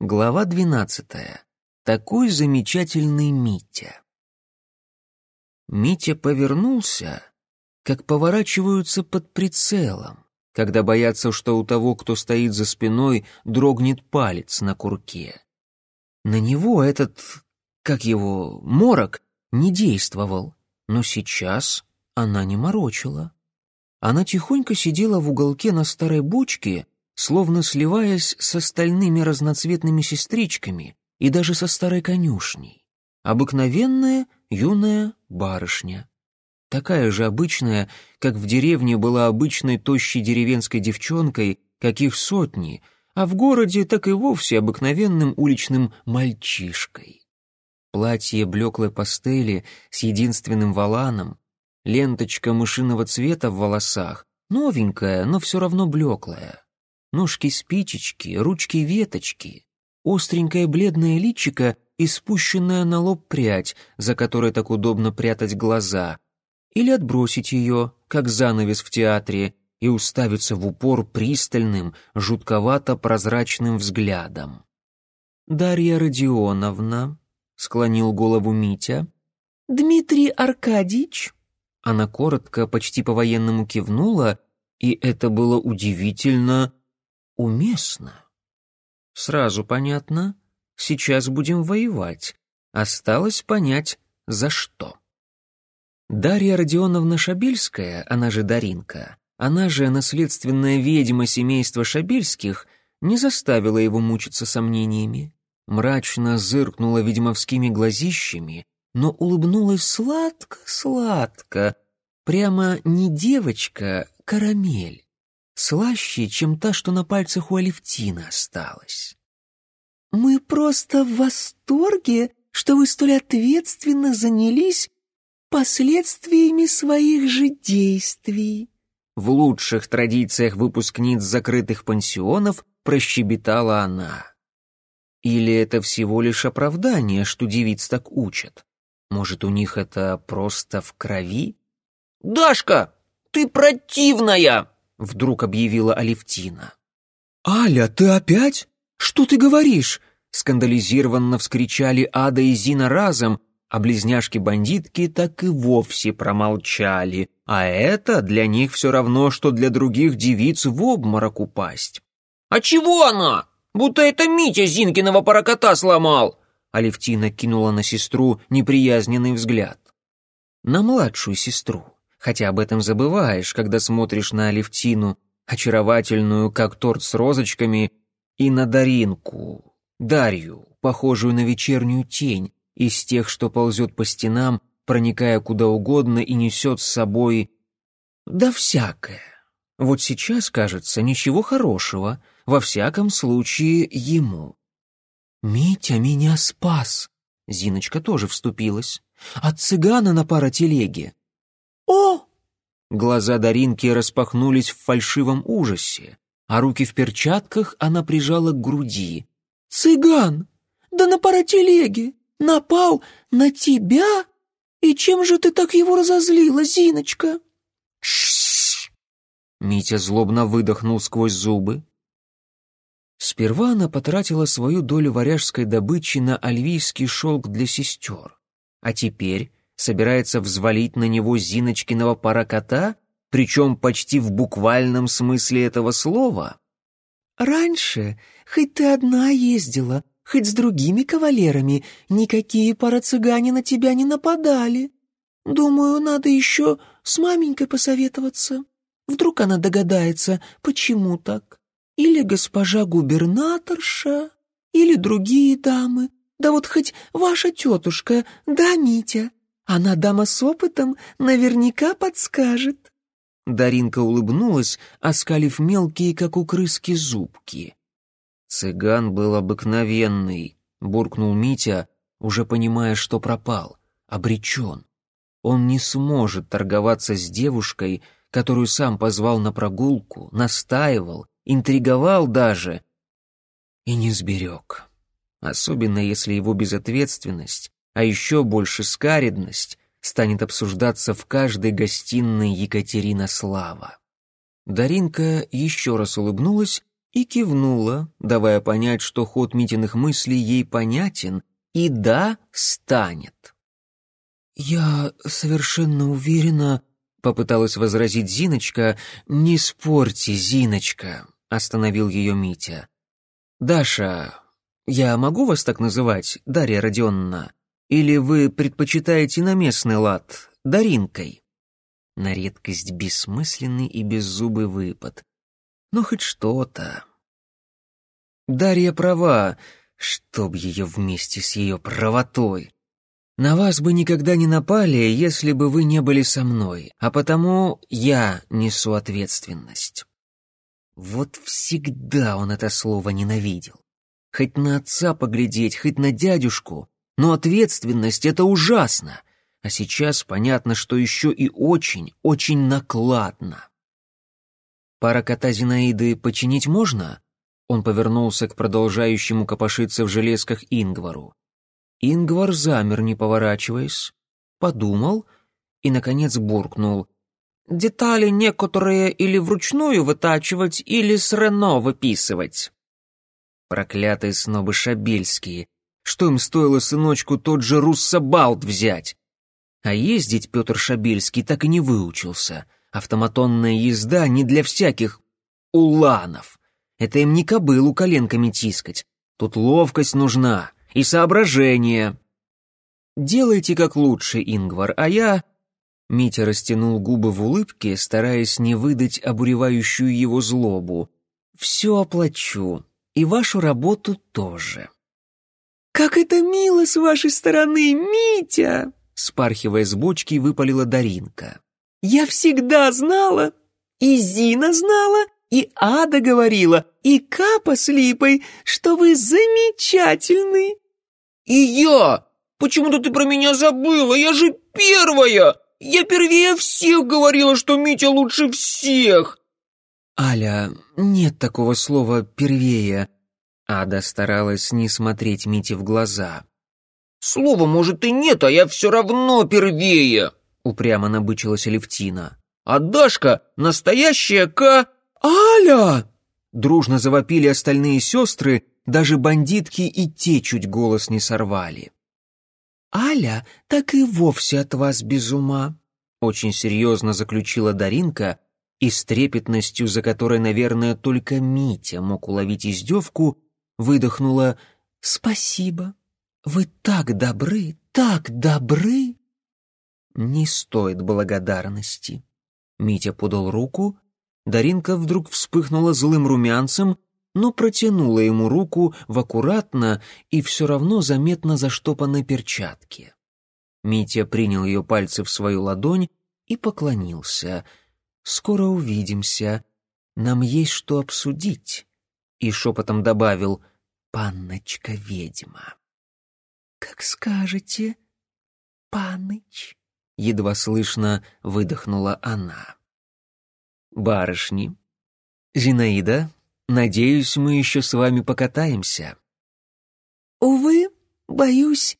Глава двенадцатая. Такой замечательный Митя. Митя повернулся, как поворачиваются под прицелом, когда боятся, что у того, кто стоит за спиной, дрогнет палец на курке. На него этот, как его, морок, не действовал, но сейчас она не морочила. Она тихонько сидела в уголке на старой бочке, словно сливаясь с остальными разноцветными сестричками и даже со старой конюшней. Обыкновенная юная барышня. Такая же обычная, как в деревне была обычной тощей деревенской девчонкой, каких сотни, а в городе так и вовсе обыкновенным уличным мальчишкой. Платье блеклой пастели с единственным воланом, ленточка мышиного цвета в волосах, новенькая, но все равно блеклая. Ножки-спичечки, ручки-веточки, остренькое бледное личико и спущенная на лоб прядь, за которой так удобно прятать глаза, или отбросить ее, как занавес в театре, и уставиться в упор пристальным, жутковато-прозрачным взглядом. «Дарья Родионовна», — склонил голову Митя. «Дмитрий Аркадьевич?» Она коротко, почти по-военному кивнула, и это было удивительно уместно. Сразу понятно, сейчас будем воевать. Осталось понять, за что. Дарья Родионовна Шабельская, она же Даринка, она же наследственная ведьма семейства Шабельских, не заставила его мучиться сомнениями. Мрачно зыркнула ведьмовскими глазищами, но улыбнулась сладко-сладко, прямо не девочка, карамель, слаще, чем та, что на пальцах у Алевтины осталась. «Мы просто в восторге, что вы столь ответственно занялись последствиями своих же действий». В лучших традициях выпускниц закрытых пансионов прощебетала она. Или это всего лишь оправдание, что девиц так учат? Может, у них это просто в крови? «Дашка, ты противная!» — вдруг объявила Алевтина. «Аля, ты опять? Что ты говоришь?» Скандализированно вскричали Ада и Зина разом, а близняшки-бандитки так и вовсе промолчали, а это для них все равно, что для других девиц в обморок упасть. «А чего она? Будто это Митя Зинкиного паракота сломал!» Алевтина кинула на сестру неприязненный взгляд. На младшую сестру, хотя об этом забываешь, когда смотришь на Алевтину, очаровательную, как торт с розочками, и на Даринку, Дарью, похожую на вечернюю тень, из тех, что ползет по стенам, проникая куда угодно и несет с собой... Да всякое. Вот сейчас, кажется, ничего хорошего, во всяком случае, ему. «Митя меня спас!» Зиночка тоже вступилась. «От цыгана на паротелеге!» «О!» Глаза Даринки распахнулись в фальшивом ужасе, а руки в перчатках она прижала к груди. «Цыган! Да на паротелеге! Напал на тебя? И чем же ты так его разозлила, Зиночка?» «Ш-ш-ш!» Митя злобно выдохнул сквозь зубы. Сперва она потратила свою долю варяжской добычи на альвийский шелк для сестер, а теперь собирается взвалить на него Зиночкиного паракота, причем почти в буквальном смысле этого слова. «Раньше, хоть ты одна ездила, хоть с другими кавалерами, никакие парацыгане на тебя не нападали. Думаю, надо еще с маменькой посоветоваться. Вдруг она догадается, почему так. Или госпожа губернаторша, или другие дамы. Да вот хоть ваша тетушка, да, Митя. Она дама с опытом, наверняка подскажет». Даринка улыбнулась, оскалив мелкие, как у крыски, зубки. «Цыган был обыкновенный», — буркнул Митя, уже понимая, что пропал, обречен. Он не сможет торговаться с девушкой, которую сам позвал на прогулку, настаивал, интриговал даже, и не сберег. Особенно если его безответственность а еще больше скаредность станет обсуждаться в каждой гостиной Екатерина Слава. Даринка еще раз улыбнулась и кивнула, давая понять, что ход Митиных мыслей ей понятен, и да, станет. «Я совершенно уверена», — попыталась возразить Зиночка. «Не спорьте, Зиночка», — остановил ее Митя. «Даша, я могу вас так называть, Дарья Родионовна? Или вы предпочитаете на местный лад, Даринкой?» На редкость бессмысленный и беззубый выпад. Но хоть что-то. Дарья права, чтоб ее вместе с ее правотой. На вас бы никогда не напали, если бы вы не были со мной, а потому я несу ответственность. Вот всегда он это слово ненавидел. Хоть на отца поглядеть, хоть на дядюшку, но ответственность — это ужасно. А сейчас понятно, что еще и очень, очень накладно. Пара кота Зинаиды починить можно? Он повернулся к продолжающему копошиться в железках Ингвару. Ингвар замер, не поворачиваясь, подумал и, наконец, буркнул. «Детали некоторые или вручную вытачивать, или с Рено выписывать». Проклятые снобы шабельские. Что им стоило сыночку тот же руссобалт взять? А ездить Петр Шабельский так и не выучился. Автоматонная езда не для всяких уланов. Это им не кобылу коленками тискать. Тут ловкость нужна и соображение. Делайте как лучше, Ингвар, а я...» Митя растянул губы в улыбке, стараясь не выдать обуревающую его злобу. «Все оплачу, и вашу работу тоже». «Как это мило с вашей стороны, Митя!» Спархивая с бочки, выпалила Даринка. «Я всегда знала, и Зина знала, и Ада говорила, и Капа с Липой, что вы замечательный. «И я! Почему-то ты про меня забыла, я же первая! Я первее всех говорила, что Митя лучше всех!» «Аля, нет такого слова «первее». Ада старалась не смотреть Мите в глаза. «Слова, может, и нет, а я все равно первее!» Упрямо набычилась Алевтина. «А Дашка — настоящая Ка...» «Аля!» Дружно завопили остальные сестры, даже бандитки и те чуть голос не сорвали. «Аля так и вовсе от вас без ума», — очень серьезно заключила Даринка и с трепетностью, за которой, наверное, только Митя мог уловить издевку, выдохнула «Спасибо. Вы так добры, так добры!» «Не стоит благодарности». Митя подал руку, Даринка вдруг вспыхнула злым румянцем но протянула ему руку в аккуратно и все равно заметно заштопанной перчатке. Митя принял ее пальцы в свою ладонь и поклонился. «Скоро увидимся. Нам есть что обсудить». И шепотом добавил «Панночка-ведьма». «Как скажете, паныч», — едва слышно выдохнула она. «Барышни, Зинаида, Надеюсь, мы еще с вами покатаемся». «Увы, боюсь.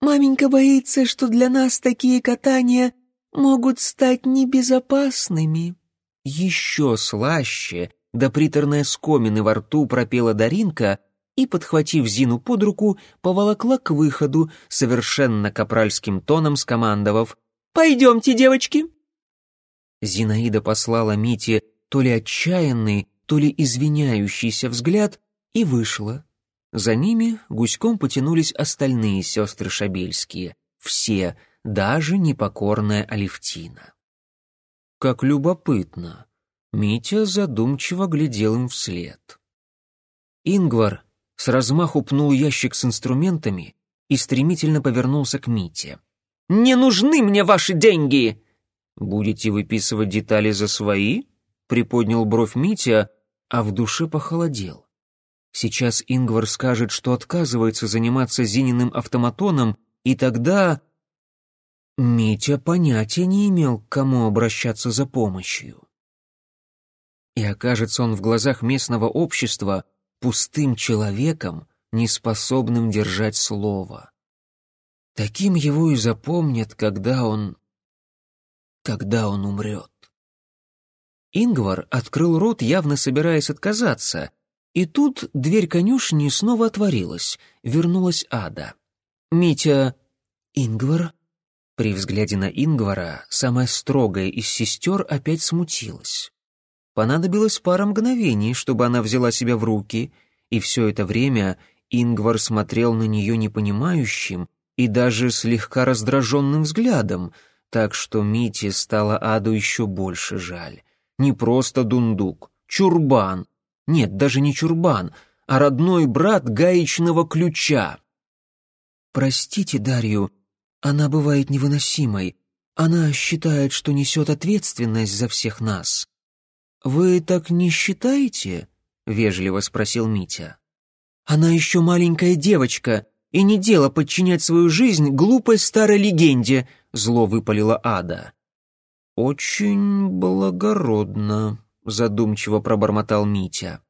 Маменька боится, что для нас такие катания могут стать небезопасными». Еще слаще, да приторная скомины во рту пропела Даринка и, подхватив Зину под руку, поволокла к выходу, совершенно капральским тоном скомандовав «Пойдемте, девочки!» Зинаида послала Мите то ли отчаянный, то ли извиняющийся взгляд, и вышла. За ними гуськом потянулись остальные сестры Шабельские, все, даже непокорная Алевтина. Как любопытно. Митя задумчиво глядел им вслед. Ингвар с размаху пнул ящик с инструментами и стремительно повернулся к Мите. «Не нужны мне ваши деньги!» «Будете выписывать детали за свои?» — приподнял бровь Митя, а в душе похолодел. Сейчас Ингвар скажет, что отказывается заниматься Зининым автоматоном, и тогда... Митя понятия не имел, к кому обращаться за помощью. И окажется он в глазах местного общества пустым человеком, неспособным держать слово. Таким его и запомнят, когда он... когда он умрет. Ингвар открыл рот, явно собираясь отказаться, И тут дверь конюшни снова отворилась, вернулась Ада. «Митя...» «Ингвар?» При взгляде на Ингвара самая строгая из сестер опять смутилась. Понадобилось пара мгновений, чтобы она взяла себя в руки, и все это время Ингвар смотрел на нее непонимающим и даже слегка раздраженным взглядом, так что Мите стало Аду еще больше жаль. Не просто дундук, чурбан. Нет, даже не чурбан, а родной брат гаечного ключа. «Простите Дарью, она бывает невыносимой. Она считает, что несет ответственность за всех нас». «Вы так не считаете?» — вежливо спросил Митя. «Она еще маленькая девочка, и не дело подчинять свою жизнь глупой старой легенде», — зло выпалила Ада. «Очень благородно», — задумчиво пробормотал Митя.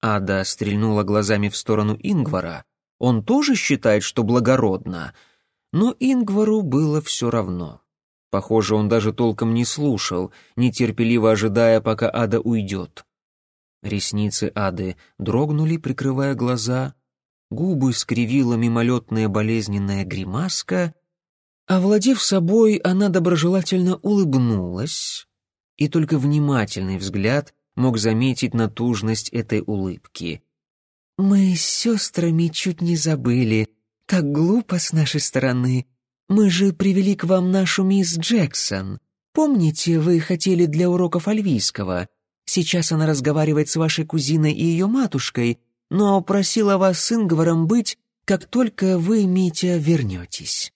Ада стрельнула глазами в сторону Ингвара. Он тоже считает, что благородно, но Ингвару было все равно. Похоже, он даже толком не слушал, нетерпеливо ожидая, пока Ада уйдет. Ресницы Ады дрогнули, прикрывая глаза, губы скривила мимолетная болезненная гримаска, овладев собой, она доброжелательно улыбнулась, и только внимательный взгляд мог заметить натужность этой улыбки. «Мы с сестрами чуть не забыли. Так глупо с нашей стороны. Мы же привели к вам нашу мисс Джексон. Помните, вы хотели для уроков альвийского? Сейчас она разговаривает с вашей кузиной и ее матушкой, но просила вас с Ингваром быть, как только вы, Митя, вернетесь».